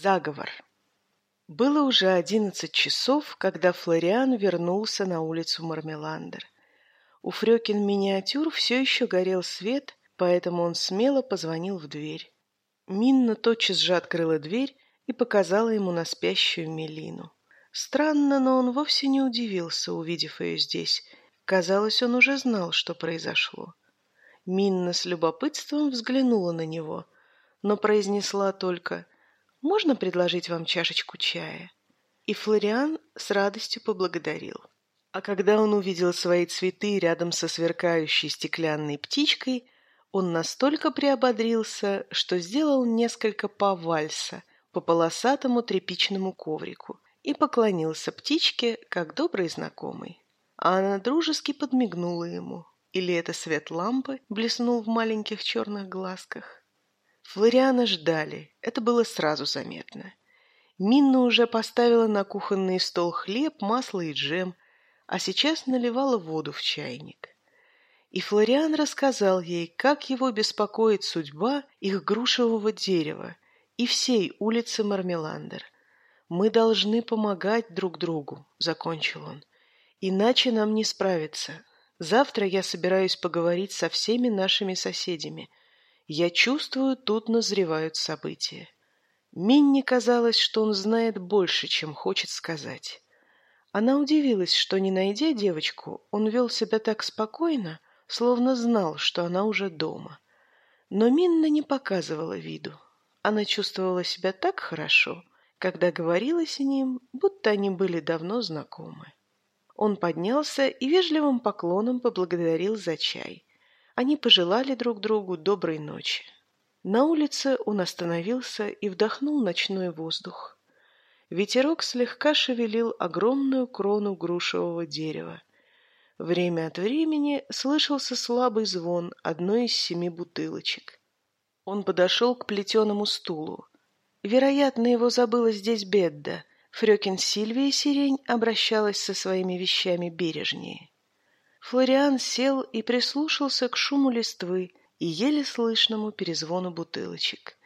Заговор. Было уже одиннадцать часов, когда Флориан вернулся на улицу Мармеландер. У Фрёкин миниатюр все еще горел свет, поэтому он смело позвонил в дверь. Минна тотчас же открыла дверь и показала ему на спящую Мелину. Странно, но он вовсе не удивился, увидев ее здесь. Казалось, он уже знал, что произошло. Минна с любопытством взглянула на него, но произнесла только можно предложить вам чашечку чая?» И Флориан с радостью поблагодарил. А когда он увидел свои цветы рядом со сверкающей стеклянной птичкой, он настолько приободрился, что сделал несколько повальса по полосатому тряпичному коврику и поклонился птичке, как добрый знакомый. А она дружески подмигнула ему. Или это свет лампы блеснул в маленьких черных глазках? Флориана ждали, это было сразу заметно. Минна уже поставила на кухонный стол хлеб, масло и джем, а сейчас наливала воду в чайник. И Флориан рассказал ей, как его беспокоит судьба их грушевого дерева и всей улицы Мармеландер. «Мы должны помогать друг другу», — закончил он. «Иначе нам не справиться. Завтра я собираюсь поговорить со всеми нашими соседями — я чувствую, тут назревают события. Минни казалось, что он знает больше, чем хочет сказать. Она удивилась, что, не найдя девочку, он вел себя так спокойно, словно знал, что она уже дома. Но Минна не показывала виду. Она чувствовала себя так хорошо, когда говорила с ним, будто они были давно знакомы. Он поднялся и вежливым поклоном поблагодарил за чай – они пожелали друг другу доброй ночи. На улице он остановился и вдохнул ночной воздух. Ветерок слегка шевелил огромную крону грушевого дерева. Время от времени слышался слабый звон одной из семи бутылочек. Он подошел к плетеному стулу. Вероятно, его забыла здесь Бедда. Фрёкин Сильвия Сирень обращалась со своими вещами бережнее. Флориан сел и прислушался к шуму листвы и еле слышному перезвону бутылочек.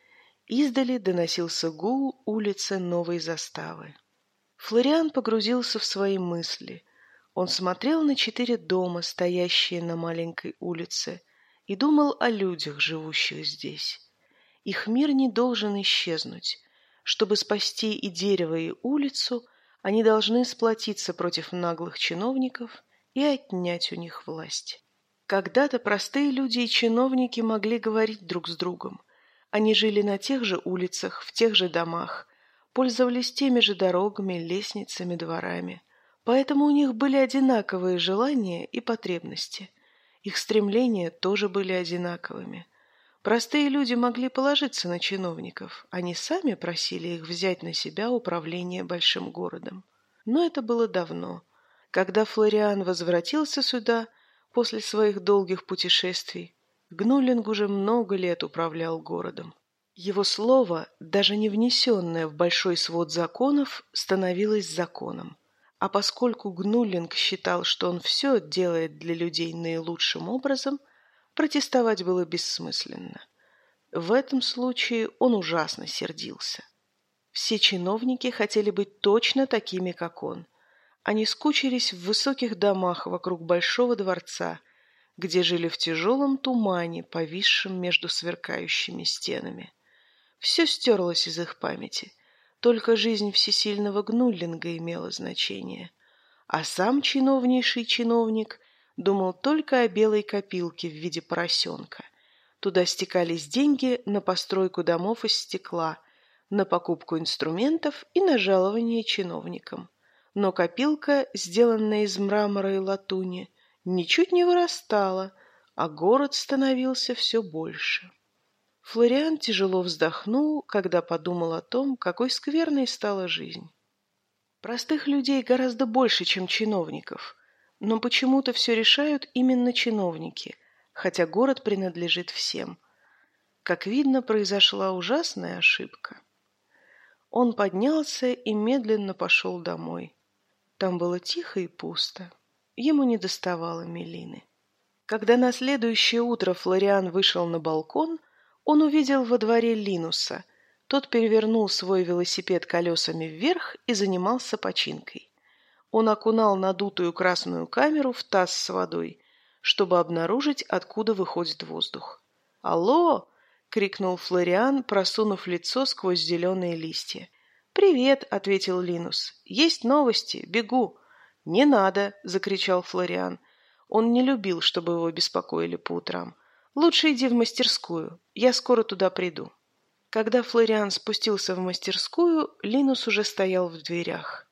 Издали доносился гул улицы новой заставы. Флориан погрузился в свои мысли. Он смотрел на четыре дома, стоящие на маленькой улице, и думал о людях, живущих здесь. Их мир не должен исчезнуть. Чтобы спасти и дерево, и улицу, они должны сплотиться против наглых чиновников и отнять у них власть. Когда-то простые люди и чиновники могли говорить друг с другом. Они жили на тех же улицах, в тех же домах, пользовались теми же дорогами, лестницами, дворами. Поэтому у них были одинаковые желания и потребности. Их стремления тоже были одинаковыми. Простые люди могли положиться на чиновников, они сами просили их взять на себя управление большим городом. Но это было давно – когда Флориан возвратился сюда после своих долгих путешествий, Гнулинг уже много лет управлял городом. Его слово, даже не внесенное в большой свод законов, становилось законом. А поскольку Гнулинг считал, что он все делает для людей наилучшим образом, протестовать было бессмысленно. В этом случае он ужасно сердился. Все чиновники хотели быть точно такими, как он – они скучились в высоких домах вокруг большого дворца, где жили в тяжелом тумане, повисшем между сверкающими стенами. Все стерлось из их памяти. Только жизнь всесильного Гнуллинга имела значение. А сам чиновнейший чиновник думал только о белой копилке в виде поросенка. Туда стекались деньги на постройку домов из стекла, на покупку инструментов и на жалование чиновникам но копилка, сделанная из мрамора и латуни, ничуть не вырастала, а город становился все больше. Флориан тяжело вздохнул, когда подумал о том, какой скверной стала жизнь. Простых людей гораздо больше, чем чиновников, но почему-то все решают именно чиновники, хотя город принадлежит всем. Как видно, произошла ужасная ошибка. Он поднялся и медленно пошел домой. Там было тихо и пусто. Ему не доставало Мелины. Когда на следующее утро Флориан вышел на балкон, он увидел во дворе Линуса, Тот перевернул свой велосипед колесами вверх и занимался починкой. Он окунал надутую красную камеру в таз с водой, чтобы обнаружить, откуда выходит воздух. «Алло!» — крикнул Флориан, просунув лицо сквозь зеленые листья. «Привет!» — ответил Линус. «Есть новости. Бегу!» «Не надо!» — закричал Флориан. Он не любил, чтобы его беспокоили по утрам. «Лучше иди в мастерскую. Я скоро туда приду». Когда Флориан спустился в мастерскую, Линус уже стоял в дверях.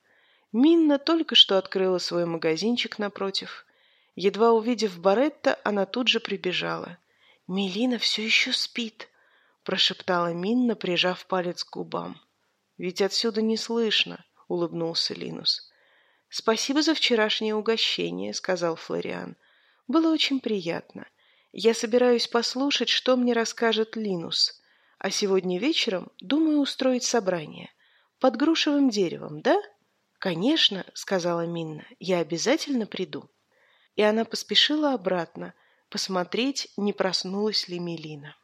Минна только что открыла свой магазинчик напротив. Едва увидев Баретта, она тут же прибежала. «Мелина все еще спит», — прошептала Минна, прижав палец к губам. «Ведь отсюда не слышно», — улыбнулся Линус. «Спасибо за вчерашнее угощение», — сказал Флориан. «Было очень приятно. Я собираюсь послушать, что мне расскажет Линус. А сегодня вечером думаю устроить собрание. Под грушевым деревом, да?» «Конечно», — сказала Минна, — «я обязательно приду». И она поспешила обратно, посмотреть, не проснулась ли Мелина.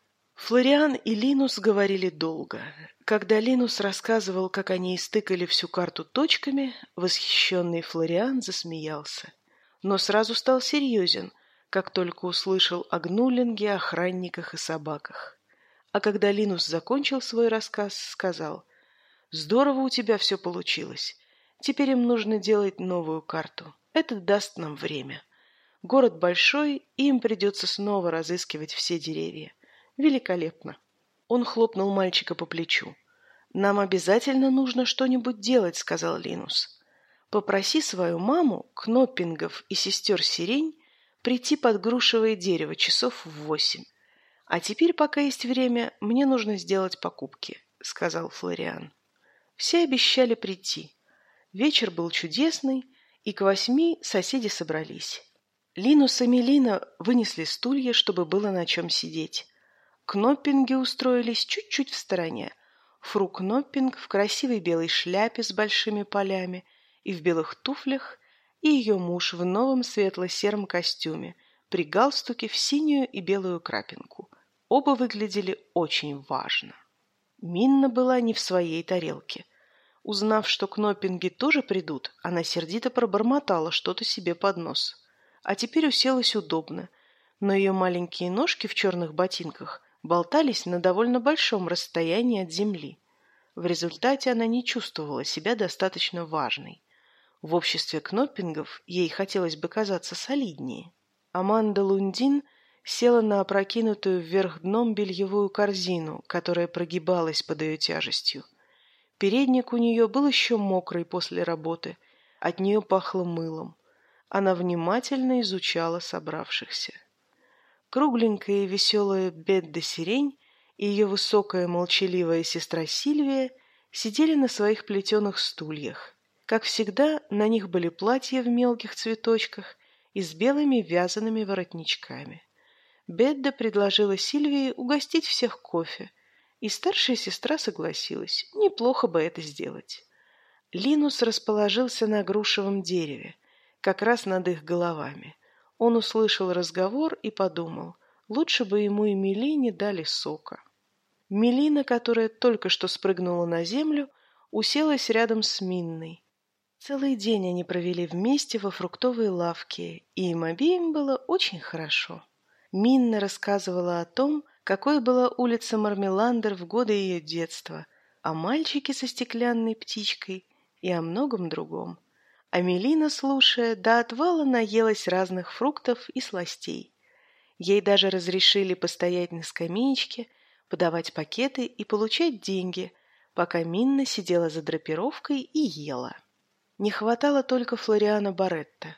Флориан и Линус говорили долго. Когда Линус рассказывал, как они истыкали всю карту точками, восхищенный Флориан засмеялся. Но сразу стал серьезен, как только услышал о гнулинге, охранниках и собаках. А когда Линус закончил свой рассказ, сказал, «Здорово у тебя все получилось. Теперь им нужно делать новую карту. Это даст нам время. Город большой, и им придется снова разыскивать все деревья. Великолепно. Он хлопнул мальчика по плечу. «Нам обязательно нужно что-нибудь делать», — сказал Линус. «Попроси свою маму, Кноппингов и сестер Сирень прийти под грушевое дерево часов в восемь. А теперь, пока есть время, мне нужно сделать покупки», — сказал Флориан. Все обещали прийти. Вечер был чудесный, и к восьми соседи собрались. Линус и Мелина вынесли стулья, чтобы было на чем сидеть. Кноппинги устроились чуть-чуть в стороне. Фру Кноппинг в красивой белой шляпе с большими полями и в белых туфлях, и ее муж в новом светло-сером костюме, при галстуке в синюю и белую крапинку. Оба выглядели очень важно. Минна была не в своей тарелке. Узнав, что Кноппинги тоже придут, она сердито пробормотала что-то себе под нос. А теперь уселась удобно, но ее маленькие ножки в черных ботинках болтались на довольно большом расстоянии от земли. В результате она не чувствовала себя достаточно важной. В обществе кноппингов ей хотелось бы казаться солиднее. Аманда Лундин села на опрокинутую вверх дном бельевую корзину, которая прогибалась под ее тяжестью. Передник у нее был еще мокрый после работы, от нее пахло мылом. Она внимательно изучала собравшихся. Кругленькая и веселая Бедда Сирень и ее высокая молчаливая сестра Сильвия сидели на своих плетеных стульях. Как всегда, на них были платья в мелких цветочках и с белыми вязаными воротничками. Бедда предложила Сильвии угостить всех кофе, и старшая сестра согласилась. Неплохо бы это сделать. Линус расположился на грушевом дереве, как раз над их головами. Он услышал разговор и подумал, лучше бы ему и Мелине дали сока. Мелина, которая только что спрыгнула на землю, уселась рядом с Минной. Целый день они провели вместе во фруктовой лавке, и им обеим было очень хорошо. Минна рассказывала о том, какой была улица Мармеландер в годы ее детства, о мальчике со стеклянной птичкой и о многом другом. Амелина, слушая, до отвала наелась разных фруктов и сластей. Ей даже разрешили постоять на скамеечке, подавать пакеты и получать деньги, пока Минна сидела за драпировкой и ела. Не хватало только Флориана Баретта.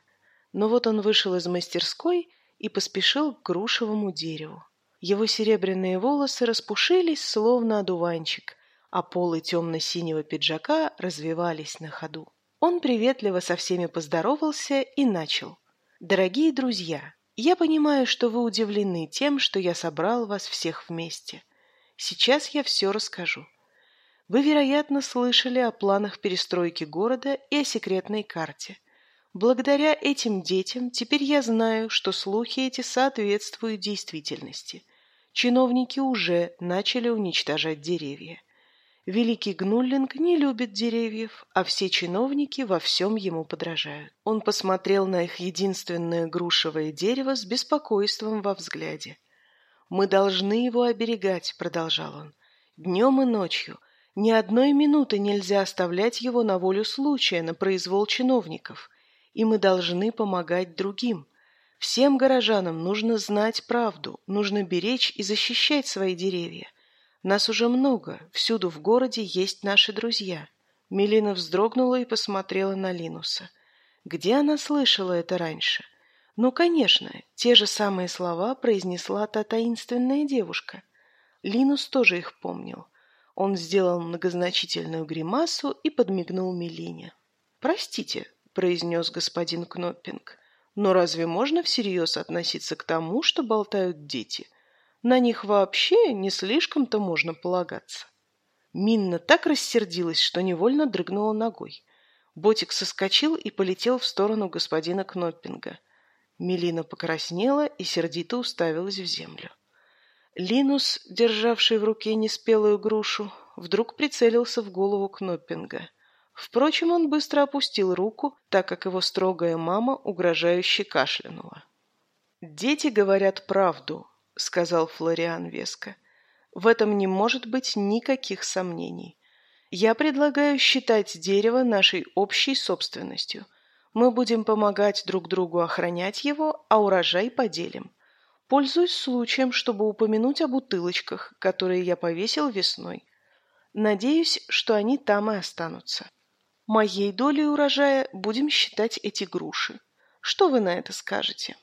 Но вот он вышел из мастерской и поспешил к грушевому дереву. Его серебряные волосы распушились, словно одуванчик, а полы темно-синего пиджака развивались на ходу. Он приветливо со всеми поздоровался и начал. «Дорогие друзья, я понимаю, что вы удивлены тем, что я собрал вас всех вместе. Сейчас я все расскажу. Вы, вероятно, слышали о планах перестройки города и о секретной карте. Благодаря этим детям теперь я знаю, что слухи эти соответствуют действительности. Чиновники уже начали уничтожать деревья. Великий Гнуллинг не любит деревьев, а все чиновники во всем ему подражают. Он посмотрел на их единственное грушевое дерево с беспокойством во взгляде. «Мы должны его оберегать», — продолжал он, — «днем и ночью. Ни одной минуты нельзя оставлять его на волю случая, на произвол чиновников. И мы должны помогать другим. Всем горожанам нужно знать правду, нужно беречь и защищать свои деревья. Нас уже много, всюду в городе есть наши друзья. Мелина вздрогнула и посмотрела на Линуса. Где она слышала это раньше? Ну, конечно, те же самые слова произнесла та таинственная девушка. Линус тоже их помнил. Он сделал многозначительную гримасу и подмигнул Мелине. «Простите», — произнес господин Кноппинг, «но разве можно всерьез относиться к тому, что болтают дети? На них вообще не слишком-то можно полагаться. Минна так рассердилась, что невольно дрыгнула ногой. Ботик соскочил и полетел в сторону господина Кноппинга. Мелина покраснела и сердито уставилась в землю. Линус, державший в руке неспелую грушу, вдруг прицелился в голову Кноппинга. Впрочем, он быстро опустил руку, так как его строгая мама угрожающе кашлянула. «Дети говорят правду», — сказал Флориан веско. «В этом не может быть никаких сомнений. Я предлагаю считать дерево нашей общей собственностью. Мы будем помогать друг другу охранять его, а урожай поделим. Пользуюсь случаем, чтобы упомянуть о бутылочках, которые я повесил весной. Надеюсь, что они там и останутся. Моей долей урожая будем считать эти груши. Что вы на это скажете?»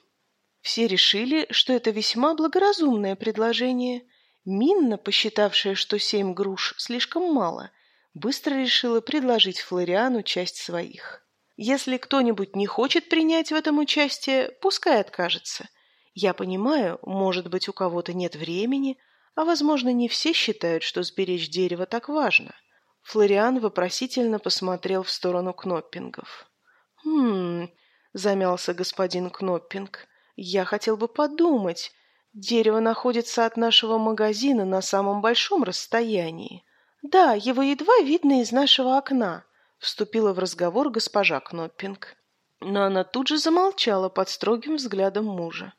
Все решили, что это весьма благоразумное предложение. Минна, посчитавшая, что семь груш слишком мало, быстро решила предложить Флориану часть своих. Если кто-нибудь не хочет принять в этом участие, пускай откажется. Я понимаю, может быть, у кого-то нет времени, а, возможно, не все считают, что сберечь дерево так важно. Флориан вопросительно посмотрел в сторону Кноппингов. «Хм...» — замялся господин Кноппинг. Я хотел бы подумать. Дерево находится от нашего магазина на самом большом расстоянии. Да, его едва видно из нашего окна, вступила в разговор госпожа Кноппинг. Но она тут же замолчала под строгим взглядом мужа.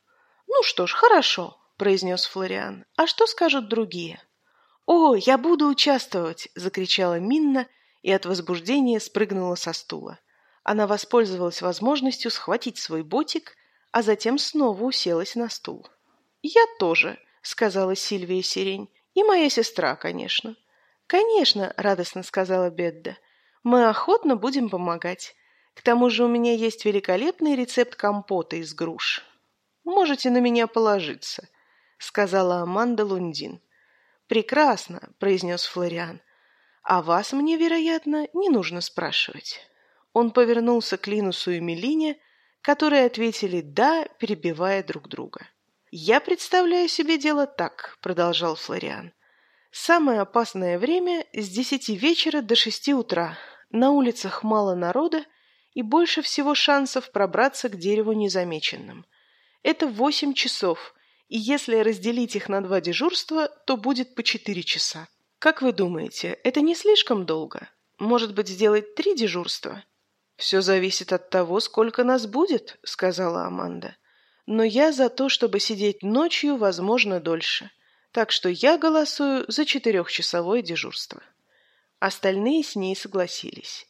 Ну что ж, хорошо, произнес Флориан. А что скажут другие? О, я буду участвовать, закричала Минна и от возбуждения спрыгнула со стула. Она воспользовалась возможностью схватить свой ботик а затем снова уселась на стул. «Я тоже», — сказала Сильвия Сирень. «И моя сестра, конечно». «Конечно», — радостно сказала Бедда. «Мы охотно будем помогать. К тому же у меня есть великолепный рецепт компота из груш». «Можете на меня положиться», — сказала Аманда Лундин. «Прекрасно», — произнес Флориан. «А вас мне, вероятно, не нужно спрашивать». Он повернулся к Линусу и Мелине, — которые ответили «да», перебивая друг друга. «Я представляю себе дело так», — продолжал Флориан. «Самое опасное время с десяти вечера до шести утра. На улицах мало народа и больше всего шансов пробраться к дереву незамеченным. Это восемь часов, и если разделить их на два дежурства, то будет по четыре часа. Как вы думаете, это не слишком долго? Может быть, сделать три дежурства?» «Все зависит от того, сколько нас будет», — сказала Аманда. «Но я за то, чтобы сидеть ночью, возможно, дольше. Так что я голосую за четырехчасовое дежурство». Остальные с ней согласились.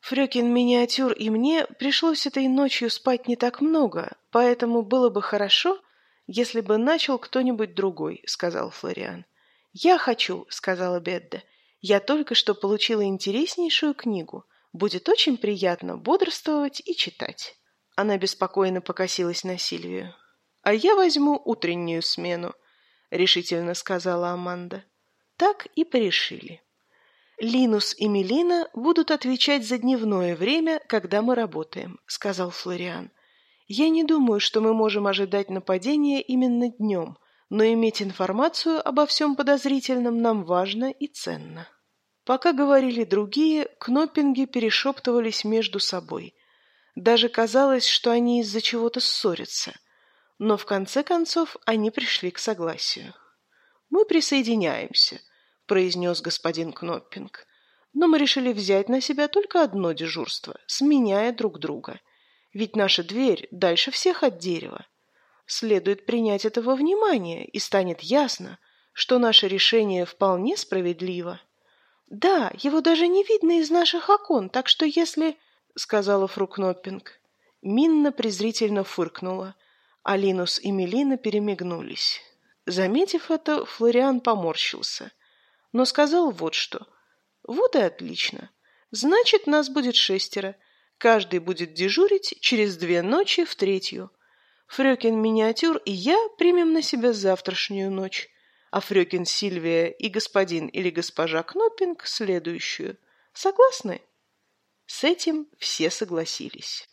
Фрёкин миниатюр и мне пришлось этой ночью спать не так много, поэтому было бы хорошо, если бы начал кто-нибудь другой, сказал Флориан. Я хочу, сказала Бедда. Я только что получила интереснейшую книгу. Будет очень приятно бодрствовать и читать. Она беспокойно покосилась на Сильвию. «А я возьму утреннюю смену», — решительно сказала Аманда. Так и порешили. «Линус и Мелина будут отвечать за дневное время, когда мы работаем», — сказал Флориан. «Я не думаю, что мы можем ожидать нападения именно днем, но иметь информацию обо всем подозрительном нам важно и ценно». Пока говорили другие, кноппинги перешептывались между собой. Даже казалось, что они из-за чего-то ссорятся. Но в конце концов они пришли к согласию. «Мы присоединяемся», — произнес господин Кноппинг. «Но мы решили взять на себя только одно дежурство, сменяя друг друга. Ведь наша дверь дальше всех от дерева. Следует принять это во внимание, и станет ясно, что наше решение вполне справедливо». «Да, его даже не видно из наших окон, так что если...» — сказала фру Кноппинг. Минна презрительно фыркнула. Алинус и Мелина перемигнулись. Заметив это, Флориан поморщился, но сказал вот что. «Вот и отлично. Значит, нас будет шестеро. Каждый будет дежурить через две ночи в третью. Фрёкин Миниатюр и я примем на себя завтрашнюю ночь, а Фрёкин Сильвия и господин или госпожа Кноппинг – следующую. Согласны?» С этим все согласились.